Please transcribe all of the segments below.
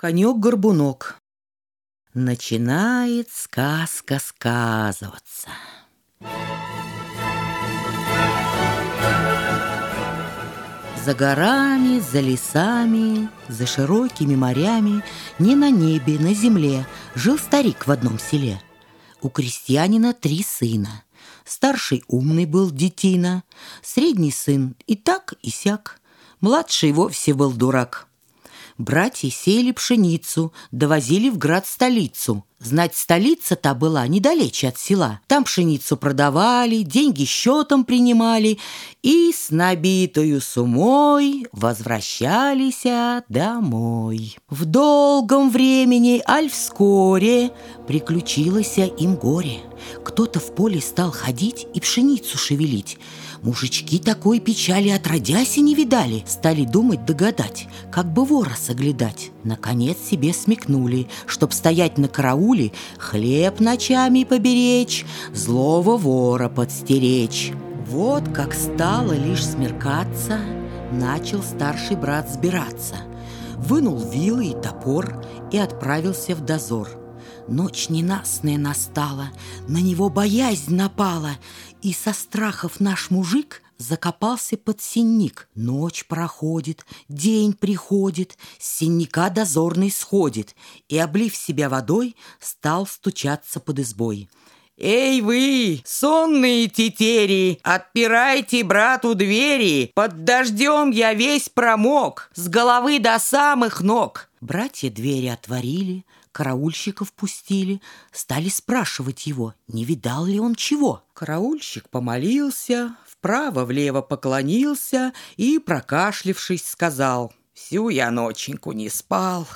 Конек-горбунок. Начинает сказка сказываться. За горами, за лесами, за широкими морями, Не на небе, на земле Жил старик в одном селе. У крестьянина три сына. Старший умный был детина, Средний сын и так, и сяк, Младший вовсе был дурак. Братья сеяли пшеницу, довозили в град-столицу. Знать, столица-то была недалече от села. Там пшеницу продавали, деньги счетом принимали и с набитою сумой возвращались домой. В долгом времени, аль вскоре, приключилось им горе. Кто-то в поле стал ходить и пшеницу шевелить. Мужички такой печали отродясь и не видали. Стали думать, догадать, как бы вора соглядать. Наконец себе смекнули, чтоб стоять на карауле, хлеб ночами поберечь, злого вора подстеречь. Вот как стало лишь смеркаться, начал старший брат сбираться. Вынул вилы и топор и отправился в дозор. Ночь ненастная настала, на него боязнь напала, и со страхов наш мужик закопался под синник. Ночь проходит, день приходит, с синника дозорный сходит и, облив себя водой, стал стучаться под избой. «Эй вы, сонные тетери, отпирайте брату двери, под дождем я весь промок, с головы до самых ног!» Братья двери отворили, караульщиков пустили, стали спрашивать его, не видал ли он чего. Караульщик помолился, вправо-влево поклонился и, прокашлившись, сказал — Всю я ноченьку не спал.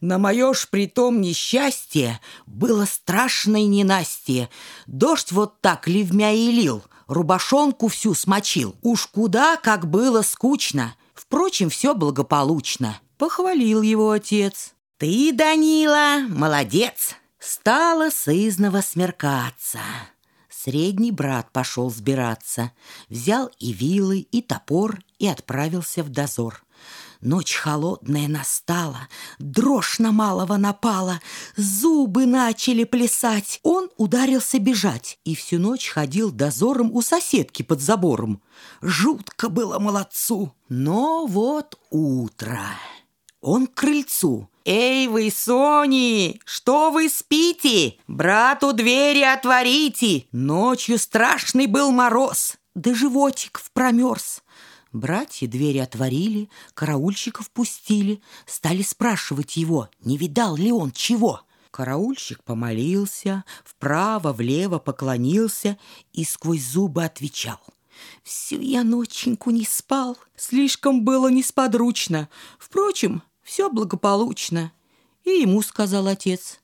На мое ж притом несчастье было страшное ненастье. Дождь вот так ливмя и лил, рубашонку всю смочил. Уж куда, как было скучно. Впрочем, все благополучно. Похвалил его отец. «Ты, Данила, молодец!» Стало сызново смеркаться. Средний брат пошел сбираться, взял и вилы, и топор, и отправился в дозор. Ночь холодная настала, дрожь на малого напала, зубы начали плясать. Он ударился бежать и всю ночь ходил дозором у соседки под забором. Жутко было молодцу. Но вот утро. Он к крыльцу, «Эй вы, Сони, что вы спите? Брату двери отворите! Ночью страшный был мороз, да животик в промерз!» Братья двери отворили, караульщиков пустили, стали спрашивать его, не видал ли он чего. Караульщик помолился, вправо-влево поклонился и сквозь зубы отвечал. «Всю я ноченьку не спал, слишком было несподручно. Впрочем, все благополучно. И ему сказал отец,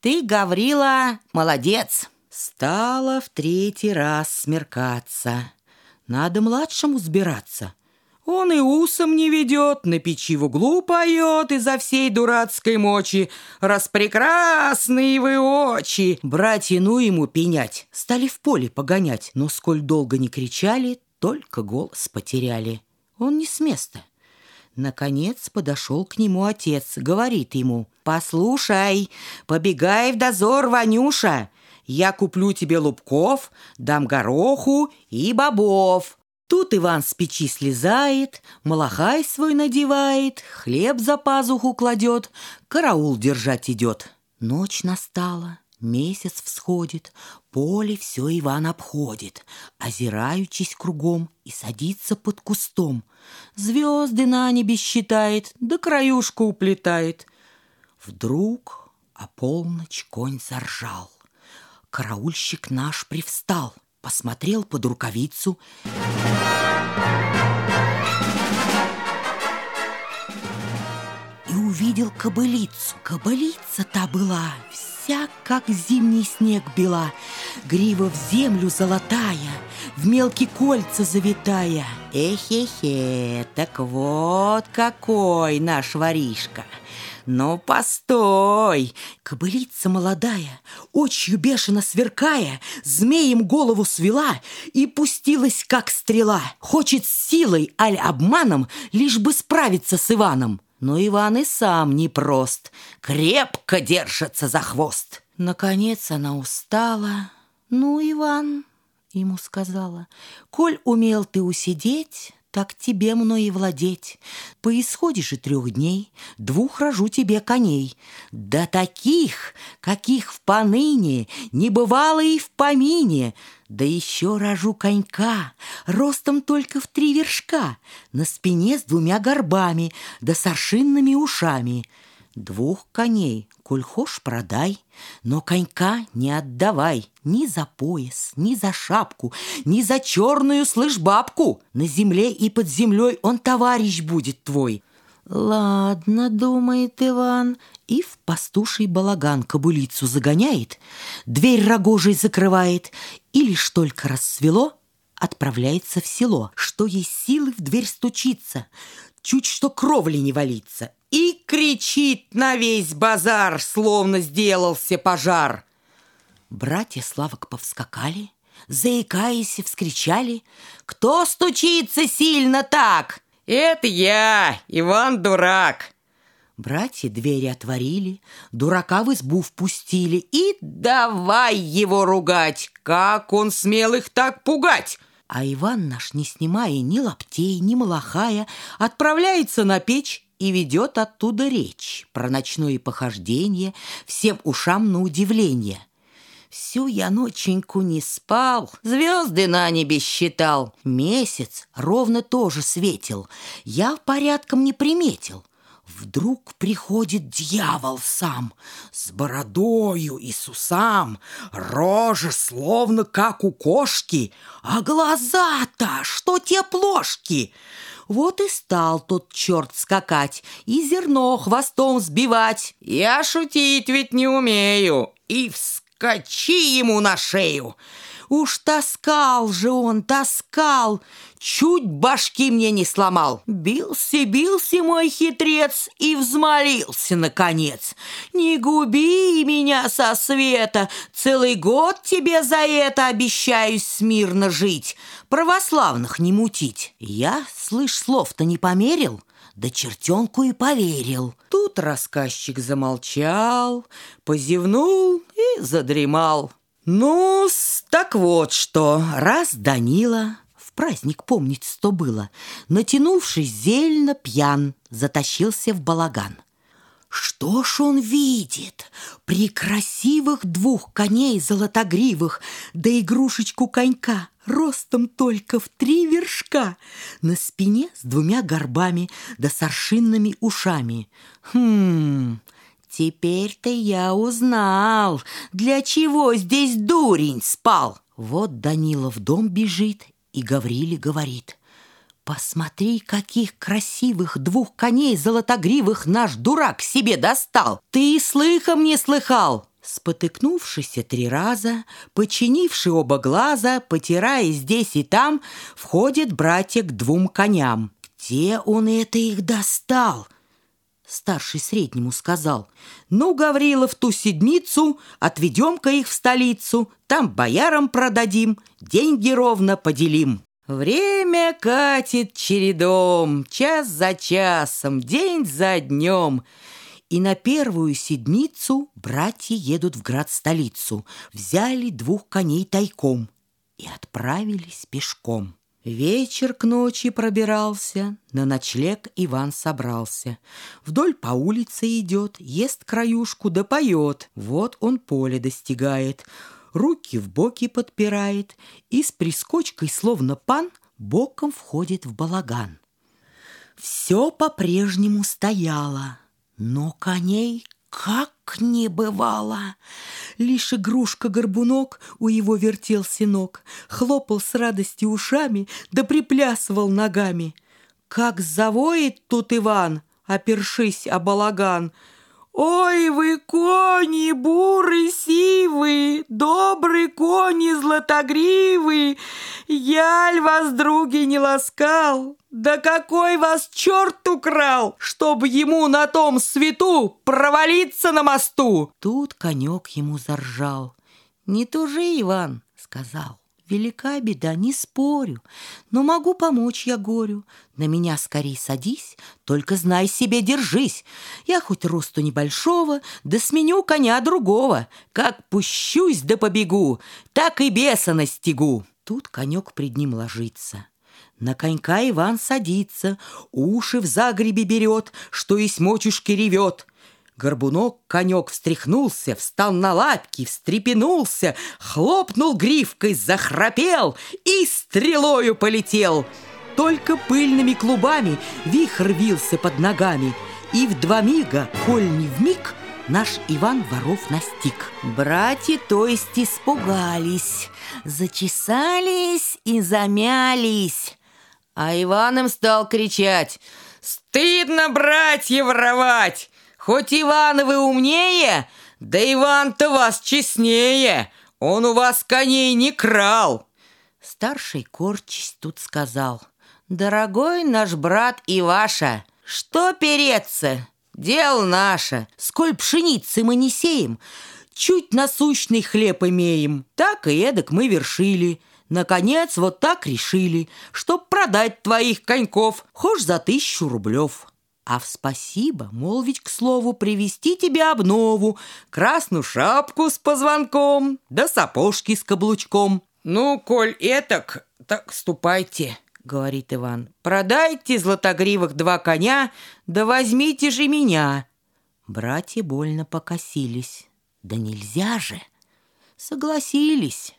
«Ты, Гаврила, молодец!» Стало в третий раз смеркаться. Надо младшему сбираться. Он и усом не ведет, на печи в углу поет изо всей дурацкой мочи. Распрекрасные вы очи! Братья, ну ему пенять, стали в поле погонять, но сколь долго не кричали, только голос потеряли. Он не с места. Наконец подошел к нему отец, говорит ему, «Послушай, побегай в дозор, Ванюша, я куплю тебе лубков, дам гороху и бобов». Тут Иван с печи слезает, малахай свой надевает, хлеб за пазуху кладет, караул держать идет. Ночь настала, Месяц всходит, поле все Иван обходит, Озираючись кругом и садится под кустом. Звезды на небе считает, да краюшку уплетает. Вдруг о полночь конь заржал. Караульщик наш привстал, посмотрел под рукавицу и увидел кобылицу. Кобылица-то была вся, как зимний снег бела, Грива в землю золотая, в мелкие кольца завитая. Эхе-хе, так вот какой наш воришка. Но постой! Кобылица молодая, очью бешено сверкая, Змеем голову свела и пустилась, как стрела. Хочет силой, аль обманом, лишь бы справиться с Иваном. Но Иван и сам непрост, крепко держится за хвост. Наконец она устала. «Ну, Иван, — ему сказала, — коль умел ты усидеть, так тебе мной и владеть. По исходе же трех дней двух рожу тебе коней. Да таких, каких в поныне не бывало и в помине. Да еще рожу конька, ростом только в три вершка, на спине с двумя горбами, да с ушами. Двух коней, коль хошь, продай, но конька не отдавай ни за пояс, ни за шапку, ни за черную, слышь, бабку. На земле и под землей он товарищ будет твой. Ладно, думает Иван, и в пастуший балаган кобылицу загоняет, дверь рогожей закрывает, и лишь только рассвело, отправляется в село, что есть силы в дверь стучиться, чуть что кровли не валится, и кричит на весь базар, словно сделался пожар. Братья Славок повскакали, заикаясь, вскричали, «Кто стучится сильно так?» «Это я, Иван Дурак!» Братья двери отворили, дурака в избу впустили и давай его ругать, как он смел их так пугать. А Иван наш, не снимая ни лаптей, ни малахая, отправляется на печь и ведет оттуда речь про ночное похождение всем ушам на удивление. Всю я ноченьку не спал, звезды на небе считал. Месяц ровно тоже светил, я порядком не приметил. Вдруг приходит дьявол сам, С бородою и с усам, Рожа словно как у кошки, А глаза-то, что те плошки! Вот и стал тот черт скакать И зерно хвостом сбивать. Я шутить ведь не умею, И вскочи ему на шею. Уж таскал же он, таскал, чуть башки мне не сломал. Бился, бился мой хитрец и взмолился, наконец. Не губи меня со света, целый год тебе за это обещаюсь смирно жить, православных не мутить. Я, слышь, слов-то не померил, да чертенку и поверил. Тут рассказчик замолчал, позевнул и задремал. ну так вот что, раз Данила, в праздник помнить сто было, натянувшись зельно пьян, затащился в балаган. Что ж он видит? При красивых двух коней золотогривых, да игрушечку конька, ростом только в три вершка, на спине с двумя горбами, да с аршинными ушами. Хм, Теперь-то я узнал, для чего здесь дурень спал. Вот Данила в дом бежит и Гавриле говорит. Посмотри, каких красивых двух коней золотогривых наш дурак себе достал. Ты и слыхом не слыхал. Спотыкнувшийся три раза, починивший оба глаза, потирая здесь и там, входит братья к двум коням. Где он это их достал? — старший среднему сказал, «Ну, Гаврила, в ту седмицу отведем-ка их в столицу, там боярам продадим, деньги ровно поделим». Время катит чередом, час за часом, день за днем. И на первую седмицу братья едут в град-столицу, взяли двух коней тайком и отправились пешком. Вечер к ночи пробирался, на ночлег Иван собрался. Вдоль по улице идет, ест краюшку да поет. Вот он поле достигает, руки в боки подпирает и с прискочкой, словно пан, боком входит в балаган. Все по-прежнему стояло, но коней как не бывало. Лишь игрушка-горбунок у его вертелся ног, хлопал с радости ушами, да приплясывал ногами. Как завоет тут Иван, опершись о балаган — Ой, вы кони, буры сивы, добрый кони златогривы, Яль вас, други, не ласкал, да какой вас черт украл, Чтоб ему на том свету провалиться на мосту? Тут конек ему заржал. Не тужи, Иван, сказал. Велика беда, не спорю, но могу помочь я горю. На меня скорей садись, только знай себе, держись. Я хоть росту небольшого, да сменю коня другого. Как пущусь да побегу, так и беса настигу. Тут конек пред ним ложится. На конька Иван садится, уши в загребе берет, что и мочушки ревет. Горбунок конек встряхнулся, встал на лапки, встрепенулся, хлопнул гривкой, захрапел и стрелою полетел. Только пыльными клубами вихрь вился под ногами, и в два мига, коль не в миг, наш Иван воров настиг. Братья, то есть, испугались, зачесались и замялись. А Иван им стал кричать «Стыдно, братья, воровать! Хоть Иван вы умнее, да Иван-то вас честнее! Он у вас коней не крал!» Старший корчись тут сказал «Дорогой наш брат Иваша, что переться? Дело наше, сколь пшеницы мы не сеем, чуть насущный хлеб имеем, так и эдак мы вершили». Наконец, вот так решили, чтоб продать твоих коньков, хошь за тысячу рублев. А в спасибо, мол, ведь, к слову, привезти тебе обнову, красную шапку с позвонком, да сапожки с каблучком. Ну, коль этак, так ступайте, — говорит Иван. «Продайте златогривых два коня, да возьмите же меня!» Братья больно покосились. «Да нельзя же!» Согласились.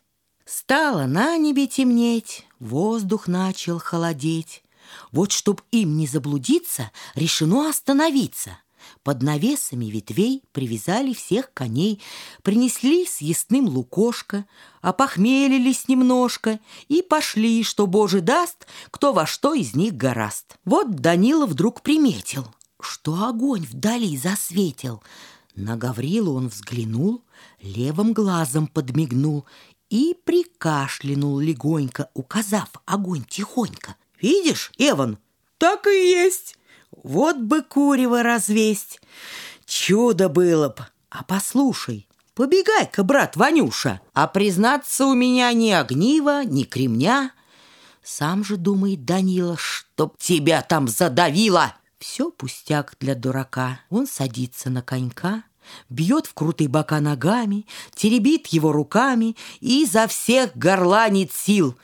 Стало на небе темнеть, воздух начал холодеть. Вот чтоб им не заблудиться, решено остановиться. Под навесами ветвей привязали всех коней, принесли с ясным лукошко, опохмелились немножко и пошли, что Боже даст, кто во что из них гораст. Вот Данила вдруг приметил, что огонь вдали засветил. На Гаврилу он взглянул, левым глазом подмигнул и прикашлянул легонько, указав огонь тихонько. «Видишь, Эван, так и есть! Вот бы курево развесть! Чудо было б! А послушай, побегай-ка, брат Ванюша, а признаться у меня ни огнива, ни кремня!» Сам же думает Данила, чтоб тебя там задавило. Все пустяк для дурака. Он садится на конька, бьет в крутые бока ногами, теребит его руками и за всех горланит сил.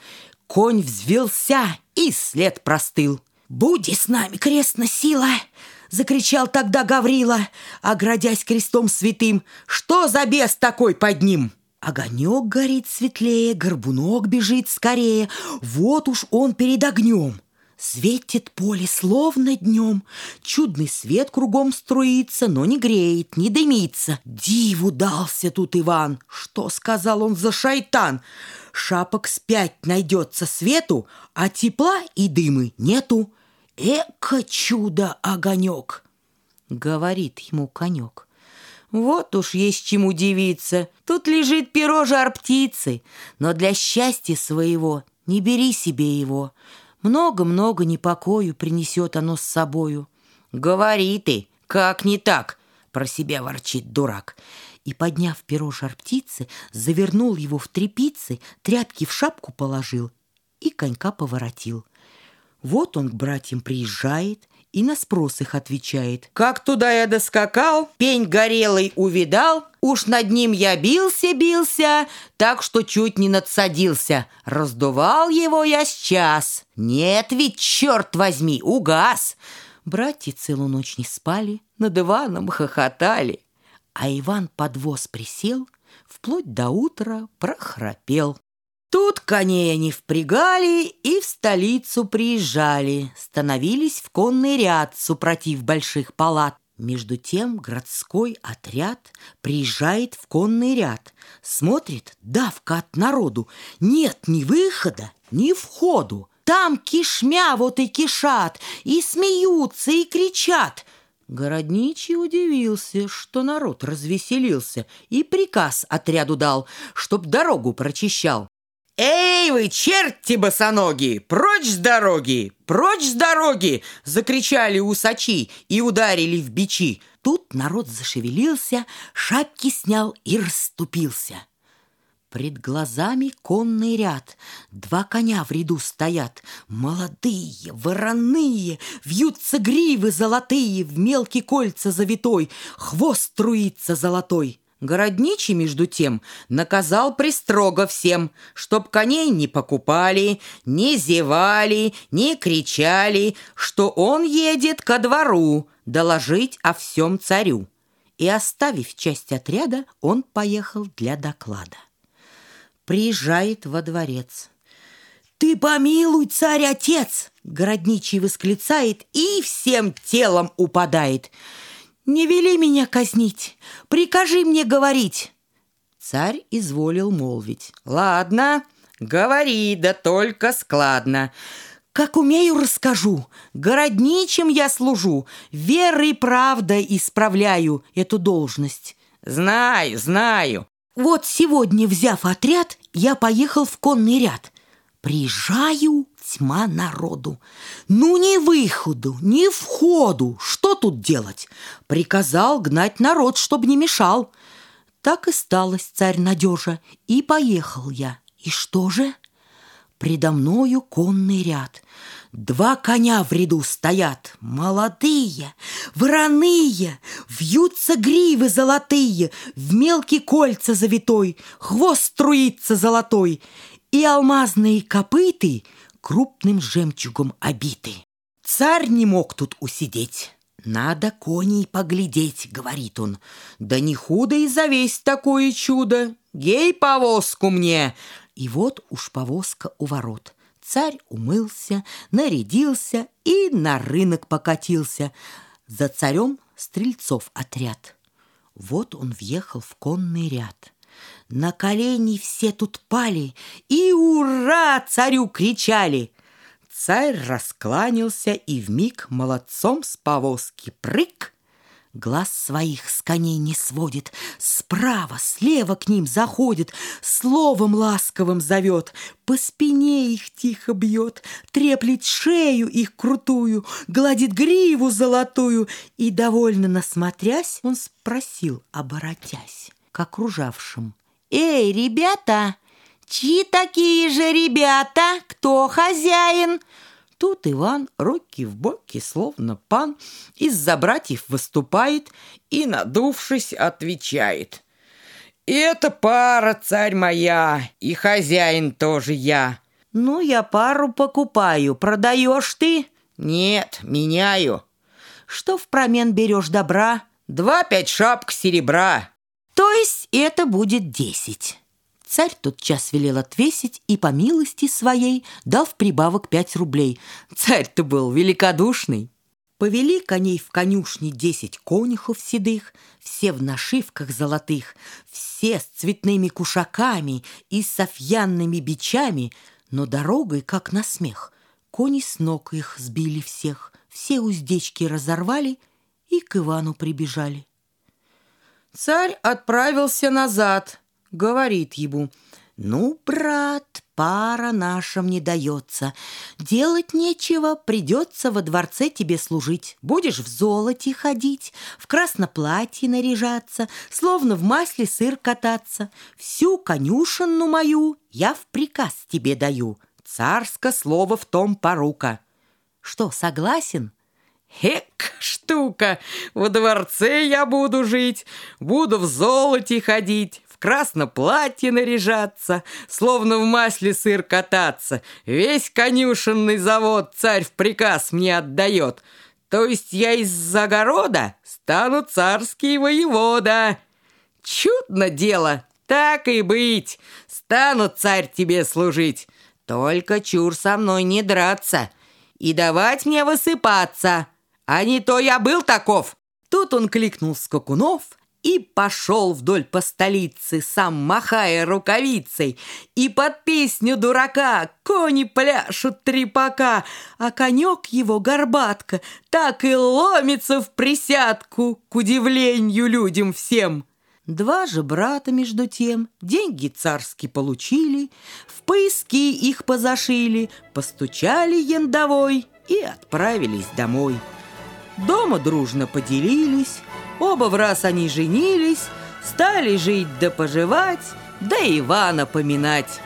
Конь взвелся и след простыл. «Буди с нами, крестна сила!» Закричал тогда Гаврила, оградясь крестом святым. «Что за бес такой под ним?» Огонек горит светлее, горбунок бежит скорее. Вот уж он перед огнем. Светит поле словно днем, Чудный свет кругом струится, Но не греет, не дымится. Диву дался тут Иван, Что сказал он за шайтан? Шапок спять найдется свету, А тепла и дымы нету. Эко чудо-огонек! Говорит ему конек. Вот уж есть чему удивиться. Тут лежит перо жар птицы, но для счастья своего не бери себе его. Много-много непокою принесет оно с собою. «Говори ты, как не так?» — про себя ворчит дурак. И, подняв перо жар птицы, завернул его в трепицы, тряпки в шапку положил и конька поворотил. Вот он к братьям приезжает и на спрос их отвечает. «Как туда я доскакал, пень горелый увидал, уж над ним я бился-бился, так что чуть не надсадился. Раздувал его я сейчас. Нет ведь, черт возьми, угас!» Братья целую ночь не спали, над Иваном хохотали. А Иван под воз присел, вплоть до утра прохрапел. Тут коней они впрягали и в столицу приезжали, становились в конный ряд, супротив больших палат. Между тем городской отряд приезжает в конный ряд, смотрит, давка от народу, нет ни выхода, ни входу. Там кишмя вот и кишат, и смеются, и кричат. Городничий удивился, что народ развеселился, и приказ отряду дал, чтоб дорогу прочищал. «Эй вы, черти босоногие! Прочь с дороги! Прочь с дороги!» Закричали усачи и ударили в бичи. Тут народ зашевелился, шапки снял и расступился. Пред глазами конный ряд, Два коня в ряду стоят, Молодые, вороные, Вьются гривы золотые, В мелкие кольца завитой, Хвост струится золотой. Городничий, между тем, наказал пристрого всем, Чтоб коней не покупали, не зевали, не кричали, Что он едет ко двору доложить о всем царю. И, оставив часть отряда, он поехал для доклада. Приезжает во дворец. «Ты помилуй, царь-отец!» Городничий восклицает и всем телом упадает – «Не вели меня казнить, прикажи мне говорить!» Царь изволил молвить. «Ладно, говори, да только складно!» Как умею, расскажу. Городничим я служу, верой и правдой исправляю эту должность. Знаю, знаю. Вот сегодня, взяв отряд, я поехал в конный ряд. Приезжаю, тьма народу. Ну, ни выходу, ни входу. Что тут делать? Приказал гнать народ, чтоб не мешал. Так и сталось царь надежа, и поехал я. И что же? Предо мною конный ряд. Два коня в ряду стоят, молодые, вороные, Вьются гривы золотые, в мелкие кольца завитой, Хвост струится золотой, и алмазные копыты крупным жемчугом обиты. Царь не мог тут усидеть. «Надо коней поглядеть», — говорит он. «Да не худо и завесть такое чудо! Гей повозку мне!» И вот уж повозка у ворот. Царь умылся, нарядился и на рынок покатился. За царем стрельцов отряд. Вот он въехал в конный ряд. На колени все тут пали и «Ура!» царю кричали. Царь раскланялся и вмиг молодцом с повозки прыг. Глаз своих с коней не сводит, Справа, слева к ним заходит, Словом ласковым зовет, По спине их тихо бьет, Треплет шею их крутую, Гладит гриву золотую, И, довольно насмотрясь, Он спросил, оборотясь к окружавшим. «Эй, ребята, чьи такие же ребята? Кто хозяин?» Тут Иван, руки в боки, словно пан, из-за братьев выступает и, надувшись, отвечает. «Это пара, царь моя, и хозяин тоже я». «Ну, я пару покупаю, продаешь ты?» «Нет, меняю». «Что в промен берешь добра?» «Два пять шапок серебра». То есть это будет десять. Царь тот час велел отвесить и по милости своей дал в прибавок пять рублей. Царь-то был великодушный. Повели коней в конюшне десять конюхов седых, все в нашивках золотых, все с цветными кушаками и софьянными бичами, но дорогой, как на смех, кони с ног их сбили всех, все уздечки разорвали и к Ивану прибежали. Царь отправился назад, говорит ему, «Ну, брат, пара нашим не дается. Делать нечего, придется во дворце тебе служить. Будешь в золоте ходить, в красноплатье наряжаться, словно в масле сыр кататься. Всю конюшенну мою я в приказ тебе даю. Царское слово в том порука. Что, согласен?» Эк, штука! В дворце я буду жить, буду в золоте ходить, в красном платье наряжаться, словно в масле сыр кататься. Весь конюшенный завод царь в приказ мне отдает. То есть я из загорода стану царский воевода. Чудно дело, так и быть, стану царь тебе служить. Только чур со мной не драться и давать мне высыпаться. А не то я был таков. Тут он кликнул скакунов и пошел вдоль по столице, сам махая рукавицей. И под песню дурака кони пляшут трепака, а конек его горбатка так и ломится в присядку к удивлению людям всем. Два же брата между тем деньги царские получили, в поиски их позашили, постучали яндовой и отправились домой. Дома дружно поделились, оба в раз они женились, стали жить да поживать, да Ивана поминать.